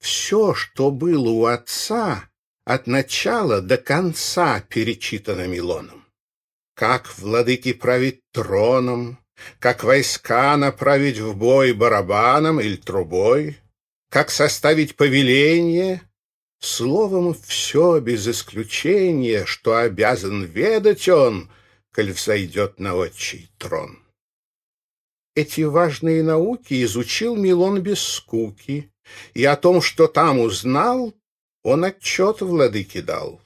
Все, что было у отца, от начала до конца перечитано Милоном. Как владыки править троном, как войска направить в бой барабаном или трубой, как составить повеление, словом, все без исключения, что обязан ведать он, коль взойдет на отчий трон. Эти важные науки изучил Милон без скуки, и о том, что там узнал, он отчет владыке дал.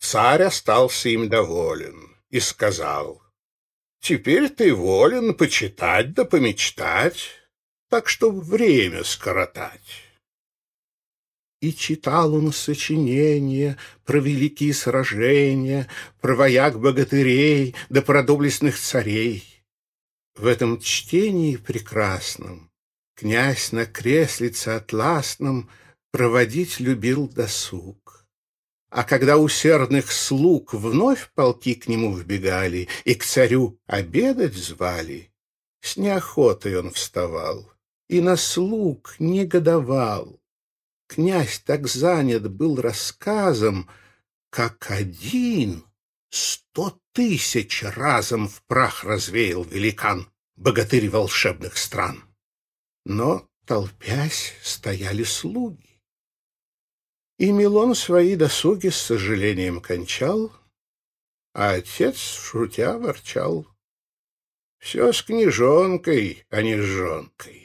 Царь остался им доволен и сказал, «Теперь ты волен почитать да помечтать, так что время скоротать». И читал он сочинения про великие сражения, про вояк богатырей да про доблестных царей. В этом чтении прекрасном князь на креслице атласном проводить любил досуг. А когда усердных слуг вновь полки к нему вбегали и к царю обедать звали, с неохотой он вставал и на слуг негодовал. Князь так занят был рассказом, как один сто тысяч разом в прах развеял великан, богатырь волшебных стран. Но, толпясь, стояли слуги. И Милон свои досуги с сожалением кончал, а отец, шутя, ворчал. Все с княжонкой, а не с жонкой.